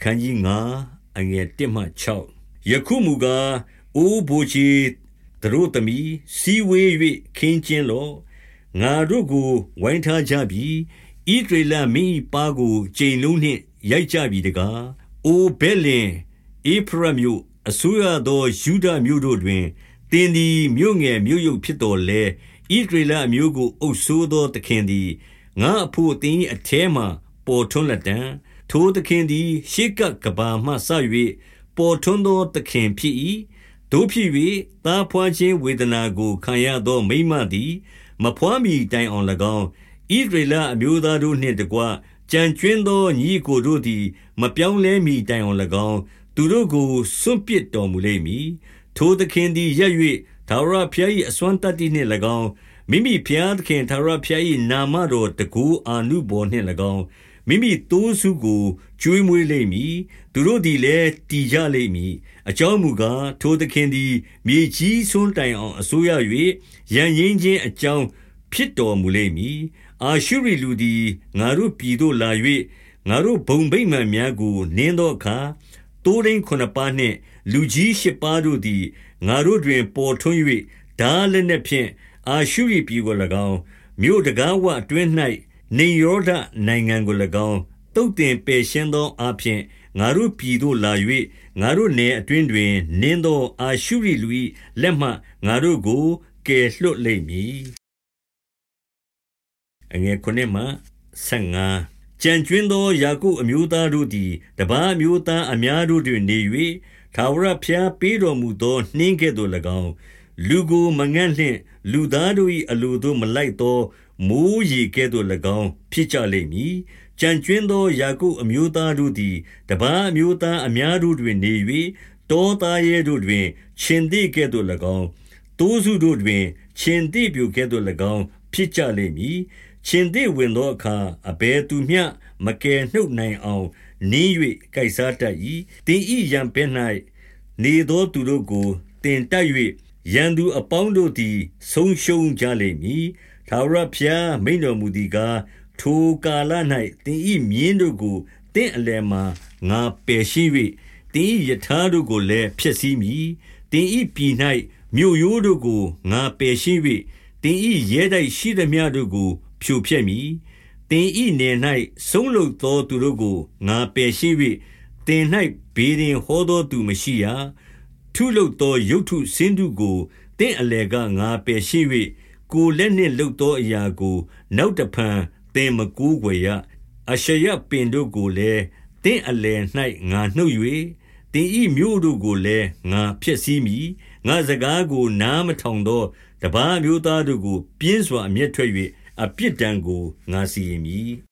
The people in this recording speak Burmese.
အခန်းကြီး9အငယ်1မှ6ယခုမူကားအိုးဘိုချီတို့သမီးစီဝေး၍ခင်းကျင်းလော့ငါတို့ကိုဝိုင်းထားကြပြီဣဒရေလမင်းပါကိုကျိန်လုံးနှင့်ရိုက်ကြပြီတကားအိုဘဲလင်ဧဖရမြို့အစိုးရသောယူဒမြို့တို့တွင်တင်းသည်မြို့ငယ်မြို့ယုတ်ဖြစ်တော်လဲဣဒရေလအမျိုးကိုအုပ်ဆိုးသောသခင်သည်ငါအဖို့တင်းအထဲမှပေါ်ထွန်းလက်တံ ထိုသခင်သည် ရှေးကပ်ကဘာမှဆ၍ပေါ်ထွန်းသောသခင်ဖြစ်၏တို့ဖြစ်၍သားဖွားခြင်းဝေဒနာကို ခံရသောမိမသည် မဖွားမီတိုင်အောင်၎င်းဣဒရေလအမျိုးသားတို့နှင့်တကွကြံကျွင်းသောညီကိုတို့သည် မပြောင်းလဲမီတိုင်အောင်၎င်းသူတို့ကိုစွန့်ပစ်တော်မူလိမ့်မည်ထိုသခင်သည်ရက်၍သာရဖျား၏အစွမ်းတတ္တိနှင့်၎င်းမိမိဖျားသခင်သာရဖျား၏နာမတော်တကူအာနုဘော်နှင့်၎င်း မိမိတိုးစုကိုကျွေးမွေးလိမ့်မည်သူတို့သည်လည်းတည်ကြလိမ့်မည်အကြောင်းမူကားထိုသခင်သည် မြေကြီးဆွန်းတိုင်အောင်အစိုးရ၍ရန်ရင်ချင်းအကြောင်းဖြစ်တော်မူလိမ့်မည်အာရှုရိလူသည်ငါတို့ပြည်သို့လာ၍ငါတို့ဘုံဗိမာန်များကိုနင်းသောအခါတိုးရင်းခုနှစ်ပါးနှင့် လူကြီးရှစ်ပါးတို့သည်ငါတို့တွင် ပေါ်ထွန်း၍ဓာလက်နှင့်ဖြင့်အာရှုရိပြည်ကို၎င်းမြို့တကားဝအတွင်း၌ နေရောဒနိုင်ငံကို၎င်းတုတ်တင်ပယ်ရှင်းသောအဖြစ်ငါတို့ပြည်သို့လာ၍ငါတို့နယ်အတွင်းတွင် နင်းသောအာရှုရိလူ၏လက်မှငါတို့ကိုကယ်လွှတ်လိမ့်မည်အငယ်ခုနှစ်မှ15ကြံကျွင်းသောယာကုပ်အမျိုးသားတို့သည်တပားမျိုးသားအများတို့တွင်နေ၍သာဝရဖျားပေးတော်မူသောနှင်းကဲ့သို့၎င်းလူကိုမငန့်လင့်လူသားတို့၏အလိုသို့မလိုက်သော မိုးရေကဲ့သို့၎င်း ဖြစ်ကြလိမ့်မည်ကြံကျွင်းသောယာကုပ်အမျိုးသားတို့သည်တပားအမျိုးသားအများတို့တွင်နေ၍တောသားရဲတို့တွင်ရှင်သည်ကဲ့သို့၎င်းတိုးစုတို့တွင်ရှင်သည်ပြိုကဲ့သို့၎င်း ဖြစ်ကြလိမ့်မည်ရှင်သည်ဝင်သောအခါအဘယ်သူမျှမကယ်နှုတ်နိုင်အောင်နင်း၍ကိုက်စားတတ်၏တင်ဤရံပဲ၌နေသောသူတို့ကိုတင်တက်၍ရန်သူအပေါင်းတို့သည်ဆုံးရှုံးကြလိမ့်မည် သာရဖျားမိန်တော်မူသည်ကားထိုကာလ၌တင်ဤမြင်းတို့ကိုတင့်အလယ်မှာငါပယ်ရှင်း၍တင်ဤယထာတို့ကိုလည်းဖျက်ဆီးမည်တင်ဤပြည်၌မြို့ရိုးတို့ကိုငါပယ်ရှင်း၍တင်ဤရဲတိုက်ရှိသမျှတို့ကို ဖြိုဖျက်မည်တင်ဤနယ်၌ဆုံးလုသောသူတို့ကိုငါပယ်ရှင်း၍တင်၌ဘေးရင်ဟောသောသူမရှိရထုလုသောရုတ်ထုစင်းတုကိုတင့်အလေကငါပယ်ရှင်း၍ ကိုလက်နှင့်လှုပ်သောအရာကို နောက်တဖန်တင်မကူးွယ်ရအရှရပင်တို့ကိုလည်းတင့်အလေ၌ငါနှုတ်၍တင်ဤမျိုးတို့ကိုလည်းငါဖျက်ဆီးမိငါစကားကိုနားမထောင်သောတပားမျိုးသားတို့ကို ပြင်းစွာအမျက်ထွက်၍အပြစ်ဒဏ်ကိုငါစီရင်မည်